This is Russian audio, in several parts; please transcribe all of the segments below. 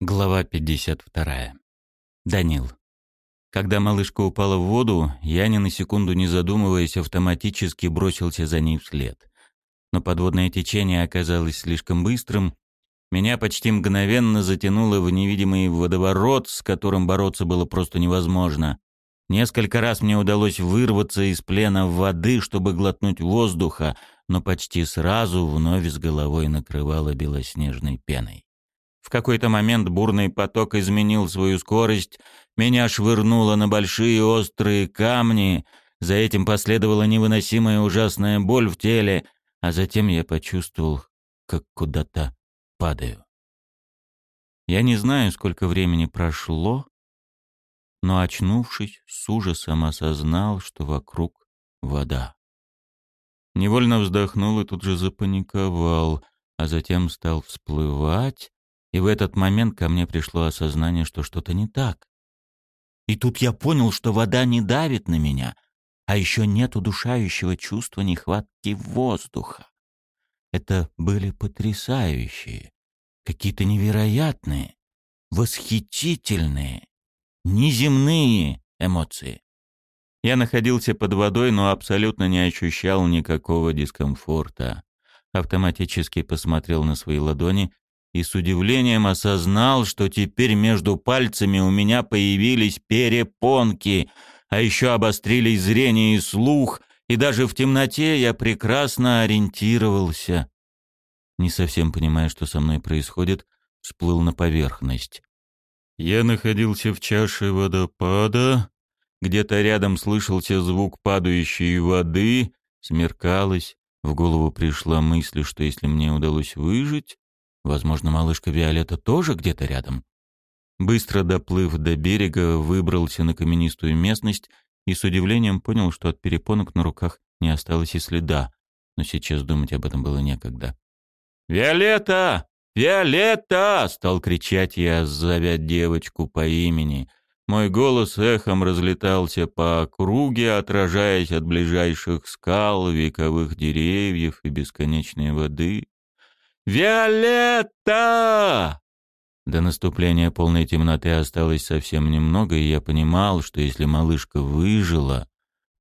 Глава 52. Данил. Когда малышка упала в воду, я ни на секунду не задумываясь автоматически бросился за ней вслед. Но подводное течение оказалось слишком быстрым. Меня почти мгновенно затянуло в невидимый водоворот, с которым бороться было просто невозможно. Несколько раз мне удалось вырваться из плена воды, чтобы глотнуть воздуха, но почти сразу вновь с головой накрывало белоснежной пеной. В какой-то момент бурный поток изменил свою скорость, меня швырнуло на большие острые камни, за этим последовала невыносимая ужасная боль в теле, а затем я почувствовал, как куда-то падаю. Я не знаю, сколько времени прошло, но, очнувшись, с ужасом осознал, что вокруг вода. Невольно вздохнул и тут же запаниковал, а затем стал всплывать, и в этот момент ко мне пришло осознание, что что-то не так. И тут я понял, что вода не давит на меня, а еще нет удушающего чувства нехватки воздуха. Это были потрясающие, какие-то невероятные, восхитительные, неземные эмоции. Я находился под водой, но абсолютно не ощущал никакого дискомфорта. Автоматически посмотрел на свои ладони и с удивлением осознал, что теперь между пальцами у меня появились перепонки, а еще обострились зрение и слух, и даже в темноте я прекрасно ориентировался. Не совсем понимая, что со мной происходит, всплыл на поверхность. Я находился в чаше водопада, где-то рядом слышался звук падающей воды, смеркалось, в голову пришла мысль, что если мне удалось выжить, Возможно, малышка Виолетта тоже где-то рядом. Быстро доплыв до берега, выбрался на каменистую местность и с удивлением понял, что от перепонок на руках не осталось и следа, но сейчас думать об этом было некогда. «Виолетта! Виолетта!» — стал кричать я, зовя девочку по имени. Мой голос эхом разлетался по округе, отражаясь от ближайших скал, вековых деревьев и бесконечной воды. «Виолетта!» До наступления полной темноты осталось совсем немного, и я понимал, что если малышка выжила,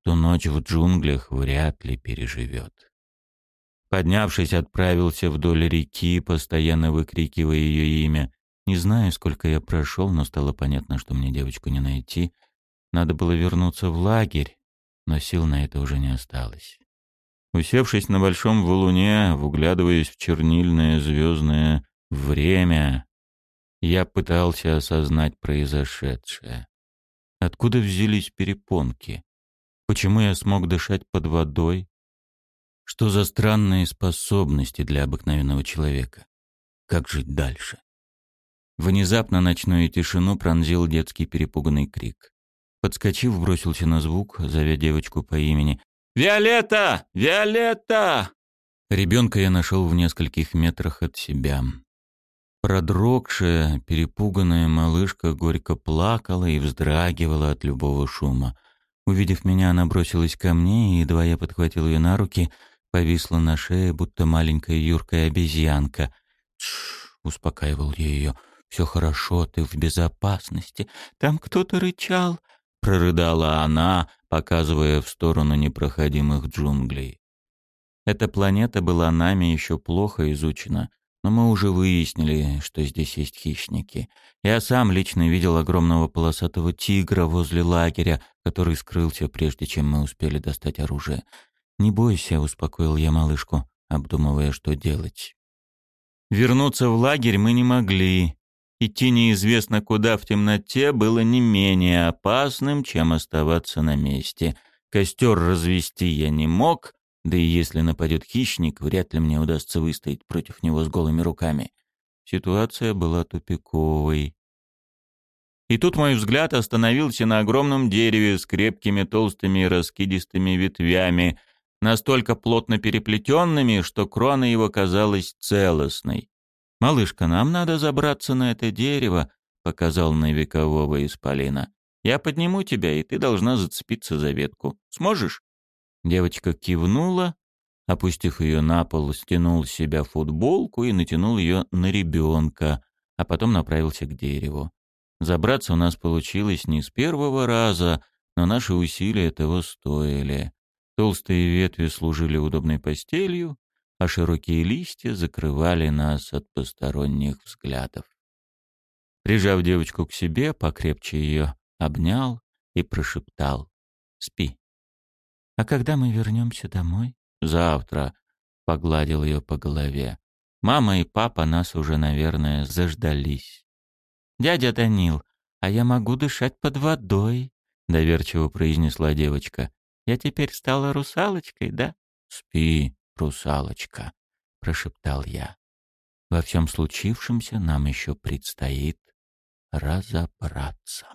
то ночь в джунглях вряд ли переживет. Поднявшись, отправился вдоль реки, постоянно выкрикивая ее имя. Не знаю, сколько я прошел, но стало понятно, что мне девочку не найти. Надо было вернуться в лагерь, но сил на это уже не осталось. Усевшись на большом валуне, вглядываясь в чернильное звездное время, я пытался осознать произошедшее. Откуда взялись перепонки? Почему я смог дышать под водой? Что за странные способности для обыкновенного человека? Как жить дальше? Внезапно ночную тишину пронзил детский перепуганный крик. Подскочив, бросился на звук, зовя девочку по имени. «Виолетта! Виолетта!» Ребенка я нашел в нескольких метрах от себя. Продрогшая, перепуганная малышка горько плакала и вздрагивала от любого шума. Увидев меня, она бросилась ко мне, и едва я подхватил ее на руки, повисла на шее, будто маленькая юркая обезьянка. «Тш!» — успокаивал я ее. «Все хорошо, ты в безопасности. Там кто-то рычал прорыдала она, показывая в сторону непроходимых джунглей. Эта планета была нами еще плохо изучена, но мы уже выяснили, что здесь есть хищники. Я сам лично видел огромного полосатого тигра возле лагеря, который скрылся, прежде чем мы успели достать оружие. «Не бойся», — успокоил я малышку, обдумывая, что делать. Вернуться в лагерь мы не могли, Идти неизвестно куда в темноте было не менее опасным, чем оставаться на месте. Костер развести я не мог, да и если нападет хищник, вряд ли мне удастся выстоять против него с голыми руками. Ситуация была тупиковой. И тут мой взгляд остановился на огромном дереве с крепкими толстыми раскидистыми ветвями, настолько плотно переплетенными, что крона его казалась целостной. «Малышка, нам надо забраться на это дерево», — показал на векового исполина. «Я подниму тебя, и ты должна зацепиться за ветку. Сможешь?» Девочка кивнула, опустив ее на пол, стянул с себя футболку и натянул ее на ребенка, а потом направился к дереву. Забраться у нас получилось не с первого раза, но наши усилия того стоили. Толстые ветви служили удобной постелью, а широкие листья закрывали нас от посторонних взглядов. Прижав девочку к себе, покрепче ее обнял и прошептал «Спи». «А когда мы вернемся домой?» «Завтра», — погладил ее по голове. «Мама и папа нас уже, наверное, заждались». «Дядя Данил, а я могу дышать под водой», — доверчиво произнесла девочка. «Я теперь стала русалочкой, да?» «Спи, русалочка», — прошептал я. «Во всем случившемся нам еще предстоит разобраться».